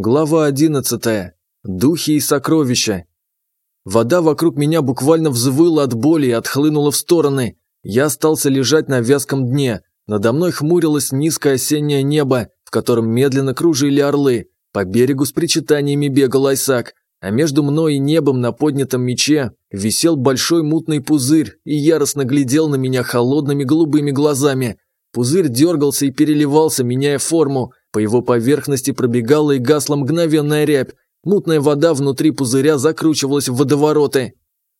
Глава 11. Духи и сокровища. Вода вокруг меня буквально взвыла от боли и отхлынула в стороны. Я остался лежать на вязком дне. Надо мной хмурилось низкое осеннее небо, в котором медленно кружили орлы. По берегу с причитаниями бегал Айсак, а между мной и небом на поднятом мече висел большой мутный пузырь и яростно глядел на меня холодными голубыми глазами. Пузырь дергался и переливался, меняя форму – по его поверхности пробегала и гасла мгновенная рябь. Мутная вода внутри пузыря закручивалась в водовороты.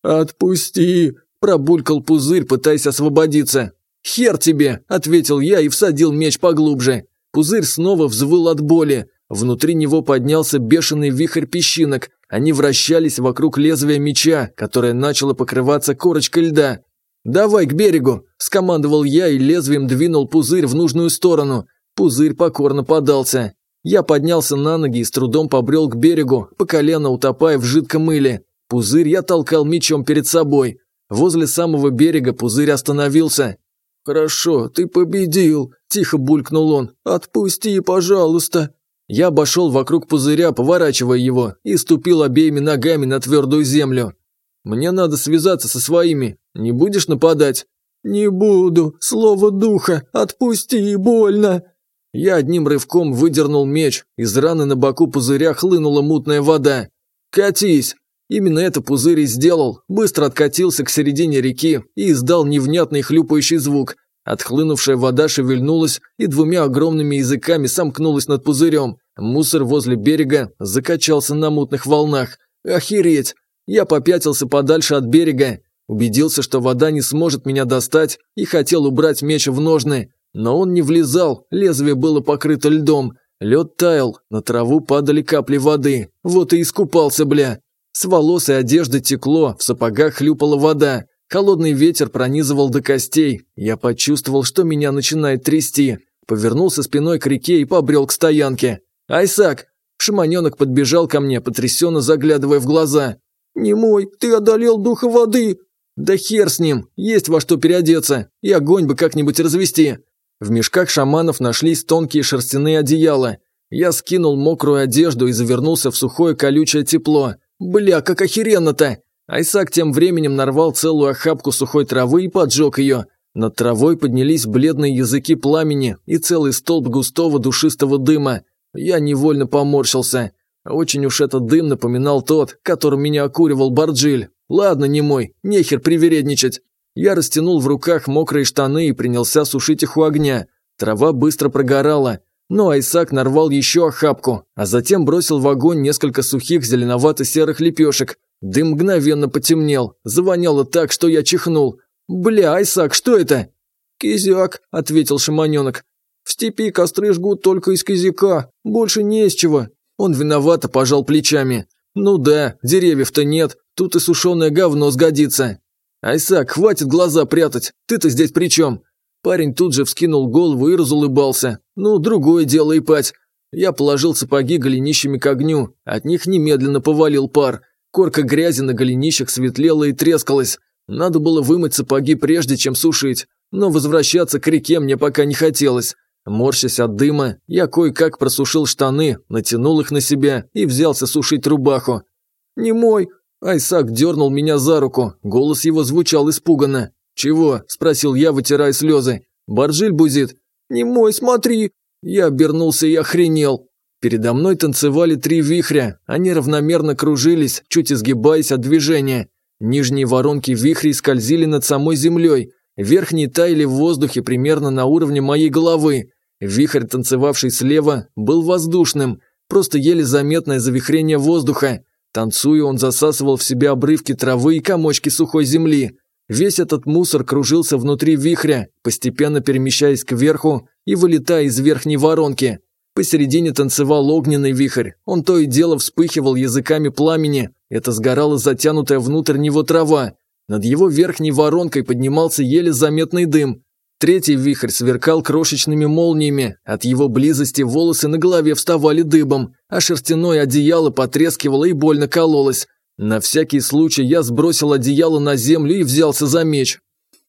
«Отпусти!» – пробулькал пузырь, пытаясь освободиться. «Хер тебе!» – ответил я и всадил меч поглубже. Пузырь снова взвыл от боли. Внутри него поднялся бешеный вихрь песчинок. Они вращались вокруг лезвия меча, которое начало покрываться корочкой льда. «Давай к берегу!» – скомандовал я и лезвием двинул пузырь в нужную сторону – Пузырь покорно подался. Я поднялся на ноги и с трудом побрел к берегу, по колено утопая в жидком мыле. Пузырь я толкал мечом перед собой. Возле самого берега пузырь остановился. «Хорошо, ты победил», – тихо булькнул он. «Отпусти, пожалуйста». Я обошел вокруг пузыря, поворачивая его, и ступил обеими ногами на твердую землю. «Мне надо связаться со своими. Не будешь нападать?» «Не буду. Слово духа. Отпусти, больно». Я одним рывком выдернул меч, из раны на боку пузыря хлынула мутная вода. «Катись!» Именно это пузырь и сделал, быстро откатился к середине реки и издал невнятный хлюпающий звук. Отхлынувшая вода шевельнулась и двумя огромными языками сомкнулась над пузырем. Мусор возле берега закачался на мутных волнах. «Охереть!» Я попятился подальше от берега, убедился, что вода не сможет меня достать и хотел убрать меч в ножны но он не влезал, лезвие было покрыто льдом. Лед таял, на траву падали капли воды. Вот и искупался, бля. С волос и одежды текло, в сапогах хлюпала вода. Холодный ветер пронизывал до костей. Я почувствовал, что меня начинает трясти. Повернулся спиной к реке и побрел к стоянке. «Айсак!» Шаманенок подбежал ко мне, потрясенно заглядывая в глаза. «Не мой, ты одолел духа воды!» «Да хер с ним! Есть во что переодеться! И огонь бы как-нибудь развести!» В мешках шаманов нашлись тонкие шерстяные одеяла. Я скинул мокрую одежду и завернулся в сухое колючее тепло. Бля, как охеренно-то! Айсак тем временем нарвал целую охапку сухой травы и поджег ее. Над травой поднялись бледные языки пламени и целый столб густого душистого дыма. Я невольно поморщился. Очень уж этот дым напоминал тот, которым меня окуривал Барджиль. Ладно, не мой, нехер привередничать. Я растянул в руках мокрые штаны и принялся сушить их у огня. Трава быстро прогорала, но Айсак нарвал еще охапку, а затем бросил в огонь несколько сухих зеленовато-серых лепешек. Дым мгновенно потемнел, завоняло так, что я чихнул. «Бля, Айсак, что это?» «Кизяк», – ответил шаманенок. «В степи костры жгут только из кизяка, больше не из чего». Он виновато пожал плечами. «Ну да, деревьев-то нет, тут и сушеное говно сгодится». «Айсак, хватит глаза прятать! Ты-то здесь при чем?» Парень тут же вскинул голову и разулыбался. «Ну, другое дело и пать!» Я положил сапоги голенищами к огню, от них немедленно повалил пар. Корка грязи на голенищах светлела и трескалась. Надо было вымыть сапоги прежде, чем сушить, но возвращаться к реке мне пока не хотелось. Морщась от дыма, я кое-как просушил штаны, натянул их на себя и взялся сушить рубаху. «Не мой, Айсак дернул меня за руку, голос его звучал испуганно. «Чего?» – спросил я, вытирая слезы. «Боржиль бузит». «Не мой, смотри!» Я обернулся и охренел. Передо мной танцевали три вихря, они равномерно кружились, чуть изгибаясь от движения. Нижние воронки вихрей скользили над самой землей, верхние таяли в воздухе примерно на уровне моей головы. Вихрь, танцевавший слева, был воздушным, просто еле заметное завихрение воздуха. Танцуя, он засасывал в себя обрывки травы и комочки сухой земли. Весь этот мусор кружился внутри вихря, постепенно перемещаясь кверху и вылетая из верхней воронки. Посередине танцевал огненный вихрь. Он то и дело вспыхивал языками пламени. Это сгорала затянутая внутрь него трава. Над его верхней воронкой поднимался еле заметный дым. Третий вихрь сверкал крошечными молниями, от его близости волосы на голове вставали дыбом, а шерстяное одеяло потрескивало и больно кололось. На всякий случай я сбросил одеяло на землю и взялся за меч.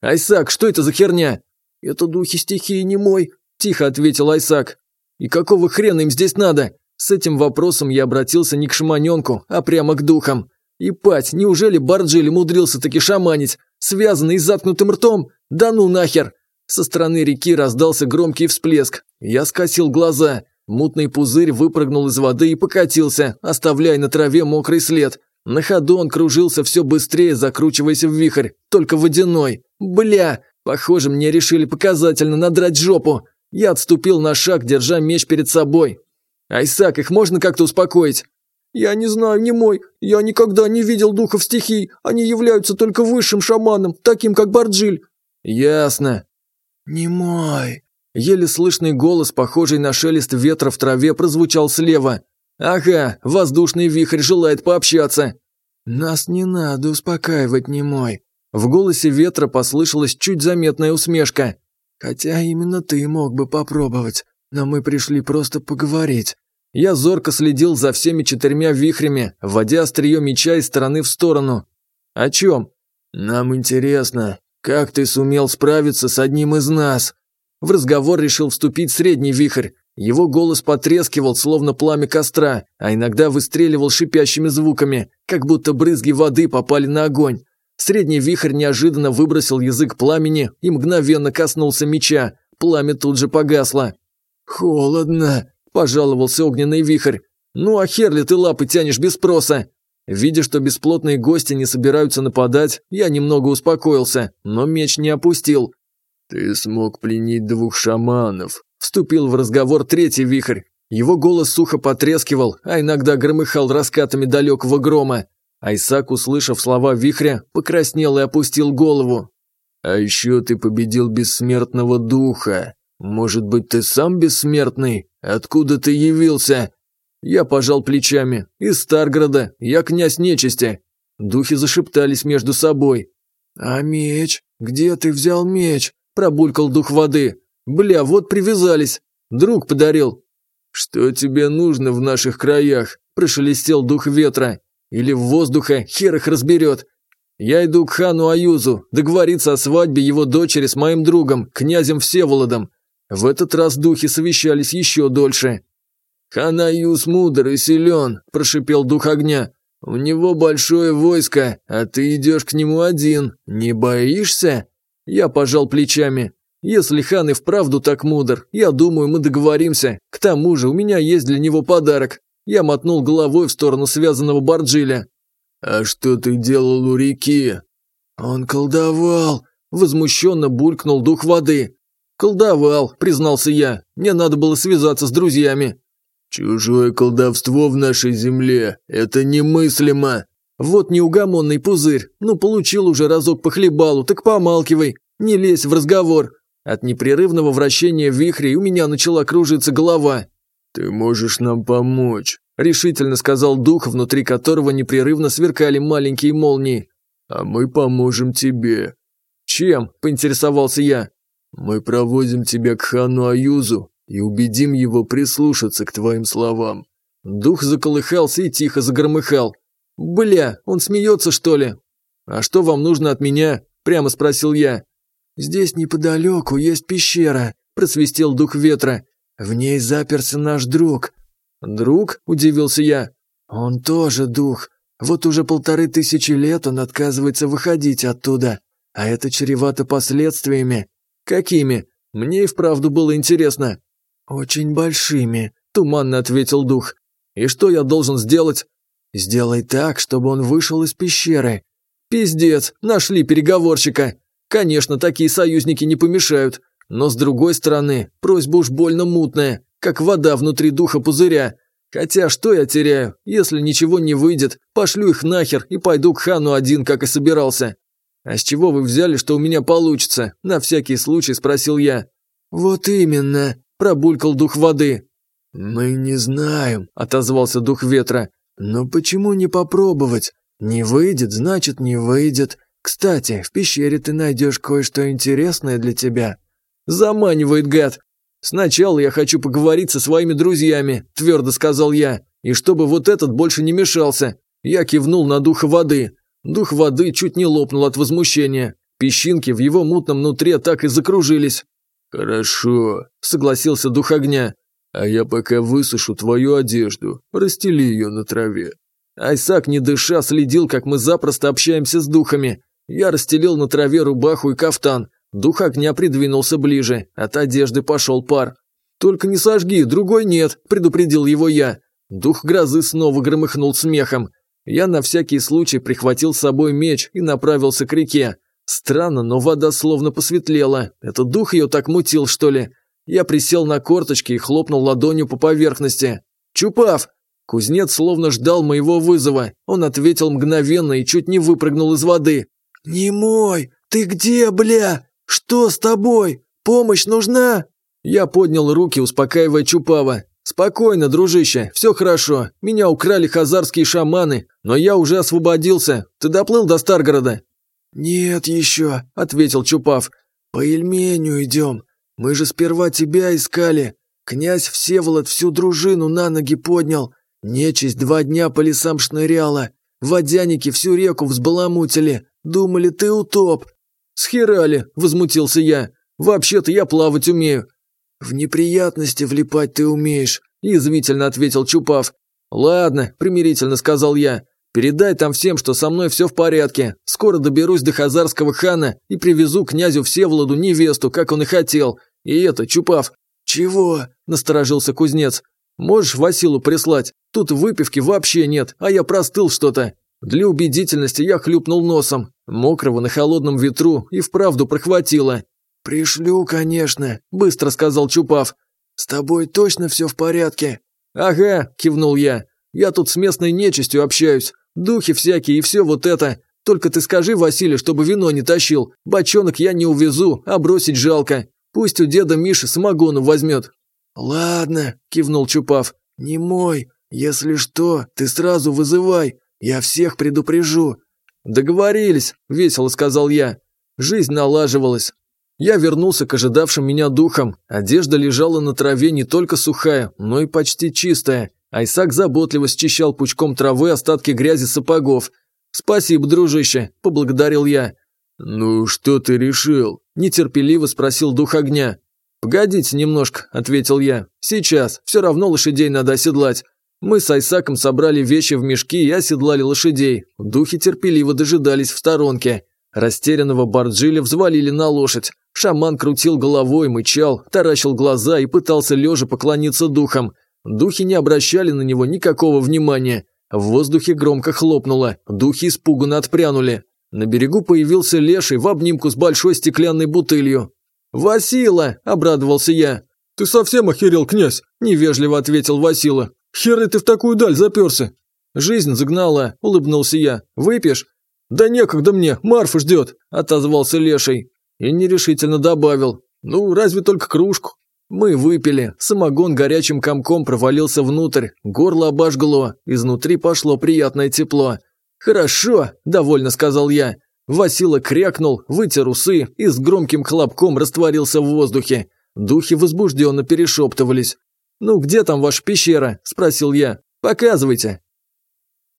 «Айсак, что это за херня?» «Это духи стихии не мой», – тихо ответил Айсак. «И какого хрена им здесь надо?» С этим вопросом я обратился не к шаманенку, а прямо к духам. И пать, неужели Барджель умудрился таки шаманить, связанный с заткнутым ртом? Да ну нахер! Со стороны реки раздался громкий всплеск. Я скосил глаза. Мутный пузырь выпрыгнул из воды и покатился, оставляя на траве мокрый след. На ходу он кружился все быстрее, закручиваясь в вихрь, только водяной. Бля! Похоже, мне решили показательно надрать жопу. Я отступил на шаг, держа меч перед собой. «Айсак, их можно как-то успокоить?» «Я не знаю, не мой. Я никогда не видел духов стихий. Они являются только высшим шаманом, таким как Барджиль». «Ясно. «Немой!» Еле слышный голос, похожий на шелест ветра в траве, прозвучал слева. «Ага, воздушный вихрь желает пообщаться!» «Нас не надо успокаивать, немой!» В голосе ветра послышалась чуть заметная усмешка. «Хотя именно ты мог бы попробовать, но мы пришли просто поговорить». Я зорко следил за всеми четырьмя вихрями, вводя острие меча из стороны в сторону. «О чем?» «Нам интересно, «Как ты сумел справиться с одним из нас?» В разговор решил вступить средний вихрь. Его голос потрескивал, словно пламя костра, а иногда выстреливал шипящими звуками, как будто брызги воды попали на огонь. Средний вихрь неожиданно выбросил язык пламени и мгновенно коснулся меча. Пламя тут же погасло. «Холодно», – пожаловался огненный вихрь. «Ну а херли ты лапы тянешь без спроса?» Видя, что бесплотные гости не собираются нападать, я немного успокоился, но меч не опустил. «Ты смог пленить двух шаманов», — вступил в разговор третий вихрь. Его голос сухо потрескивал, а иногда громыхал раскатами далекого грома. Айсак, услышав слова вихря, покраснел и опустил голову. «А еще ты победил бессмертного духа. Может быть, ты сам бессмертный? Откуда ты явился?» Я пожал плечами. «Из Старгорода. Я князь нечисти». Духи зашептались между собой. «А меч? Где ты взял меч?» – пробулькал дух воды. «Бля, вот привязались. Друг подарил». «Что тебе нужно в наших краях?» – прошелестел дух ветра. «Или в воздухе, хер их разберет. Я иду к хану Аюзу, договориться о свадьбе его дочери с моим другом, князем Всеволодом». В этот раз духи совещались еще дольше. «Ханаюс мудр и силен», – прошипел дух огня. «У него большое войско, а ты идешь к нему один. Не боишься?» Я пожал плечами. «Если хан и вправду так мудр, я думаю, мы договоримся. К тому же у меня есть для него подарок». Я мотнул головой в сторону связанного Барджиля. «А что ты делал у реки?» «Он колдовал», – возмущенно булькнул дух воды. «Колдовал», – признался я. «Мне надо было связаться с друзьями». Чужое колдовство в нашей земле – это немыслимо. Вот неугомонный пузырь. Ну, получил уже разок по хлебалу, так помалкивай. Не лезь в разговор. От непрерывного вращения вихрей у меня начала кружиться голова. «Ты можешь нам помочь», – решительно сказал дух, внутри которого непрерывно сверкали маленькие молнии. «А мы поможем тебе». «Чем?» – поинтересовался я. «Мы проводим тебя к хану Аюзу и убедим его прислушаться к твоим словам». Дух заколыхался и тихо загромыхал. «Бля, он смеется, что ли?» «А что вам нужно от меня?» – прямо спросил я. «Здесь неподалеку есть пещера», – просвистел дух ветра. «В ней заперся наш друг». «Друг?» – удивился я. «Он тоже дух. Вот уже полторы тысячи лет он отказывается выходить оттуда. А это чревато последствиями». «Какими? Мне и вправду было интересно». «Очень большими», – туманно ответил дух. «И что я должен сделать?» «Сделай так, чтобы он вышел из пещеры». «Пиздец, нашли переговорщика!» «Конечно, такие союзники не помешают. Но с другой стороны, просьба уж больно мутная, как вода внутри духа пузыря. Хотя что я теряю? Если ничего не выйдет, пошлю их нахер и пойду к хану один, как и собирался. А с чего вы взяли, что у меня получится? На всякий случай спросил я. Вот именно, пробулькал дух воды. «Мы не знаем», — отозвался дух ветра. «Но почему не попробовать? Не выйдет, значит, не выйдет. Кстати, в пещере ты найдешь кое-что интересное для тебя». «Заманивает гад!» «Сначала я хочу поговорить со своими друзьями», — твердо сказал я, «и чтобы вот этот больше не мешался». Я кивнул на духа воды. Дух воды чуть не лопнул от возмущения. Песчинки в его мутном нутре так и закружились. «Хорошо», — согласился дух огня. «А я пока высушу твою одежду, расстели ее на траве». Айсак, не дыша, следил, как мы запросто общаемся с духами. Я расстелил на траве рубаху и кафтан. Дух огня придвинулся ближе, от одежды пошел пар. «Только не сожги, другой нет», – предупредил его я. Дух грозы снова громыхнул смехом. Я на всякий случай прихватил с собой меч и направился к реке. Странно, но вода словно посветлела. Это дух ее так мутил, что ли? Я присел на корточки и хлопнул ладонью по поверхности. «Чупав!» Кузнец словно ждал моего вызова. Он ответил мгновенно и чуть не выпрыгнул из воды. «Не мой! Ты где, бля? Что с тобой? Помощь нужна?» Я поднял руки, успокаивая Чупава. «Спокойно, дружище, все хорошо. Меня украли хазарские шаманы, но я уже освободился. Ты доплыл до Старгорода?» «Нет еще», — ответил Чупав. «По Ельменю идем. Мы же сперва тебя искали. Князь Всеволод всю дружину на ноги поднял. Нечисть два дня по лесам шныряла. Водяники всю реку взбаламутили. Думали, ты утоп». «Схерали», — возмутился я. «Вообще-то я плавать умею». «В неприятности влипать ты умеешь», — язвительно ответил Чупав. «Ладно», — примирительно сказал я. Передай там всем, что со мной все в порядке. Скоро доберусь до Хазарского хана и привезу князю Всеволоду невесту, как он и хотел. И это, Чупав». «Чего?» – насторожился кузнец. «Можешь Василу прислать? Тут выпивки вообще нет, а я простыл что-то». Для убедительности я хлюпнул носом. Мокрого на холодном ветру и вправду прохватило. «Пришлю, конечно», – быстро сказал Чупав. «С тобой точно все в порядке?» «Ага», – кивнул я. «Я тут с местной нечистью общаюсь. Духи всякие и все вот это. Только ты скажи, Василий, чтобы вино не тащил. Бочонок я не увезу, а бросить жалко. Пусть у деда Миши самогону возьмет». «Ладно», – кивнул Чупав. «Не мой. Если что, ты сразу вызывай. Я всех предупрежу». «Договорились», – весело сказал я. Жизнь налаживалась. Я вернулся к ожидавшим меня духам. Одежда лежала на траве не только сухая, но и почти чистая. Айсак заботливо счищал пучком травы остатки грязи сапогов. «Спасибо, дружище», – поблагодарил я. «Ну, что ты решил?» – нетерпеливо спросил дух огня. «Погодите немножко», – ответил я. «Сейчас, все равно лошадей надо оседлать». Мы с Айсаком собрали вещи в мешки и оседлали лошадей. Духи терпеливо дожидались в сторонке. Растерянного Барджиля взвалили на лошадь. Шаман крутил головой, мычал, таращил глаза и пытался лежа поклониться духам. Духи не обращали на него никакого внимания. В воздухе громко хлопнуло, духи испуганно отпрянули. На берегу появился леший в обнимку с большой стеклянной бутылью. «Васила!» – обрадовался я. «Ты совсем охерел, князь!» – невежливо ответил Васила. «Херы ты в такую даль заперся!» «Жизнь загнала!» – улыбнулся я. «Выпьешь?» «Да некогда мне, Марфа ждет!» – отозвался леший. И нерешительно добавил. «Ну, разве только кружку?» Мы выпили, самогон горячим комком провалился внутрь, горло обожгло, изнутри пошло приятное тепло. «Хорошо», – довольно сказал я. Васила крякнул, вытер усы и с громким хлопком растворился в воздухе. Духи возбужденно перешептывались. «Ну где там ваша пещера?» – спросил я. «Показывайте».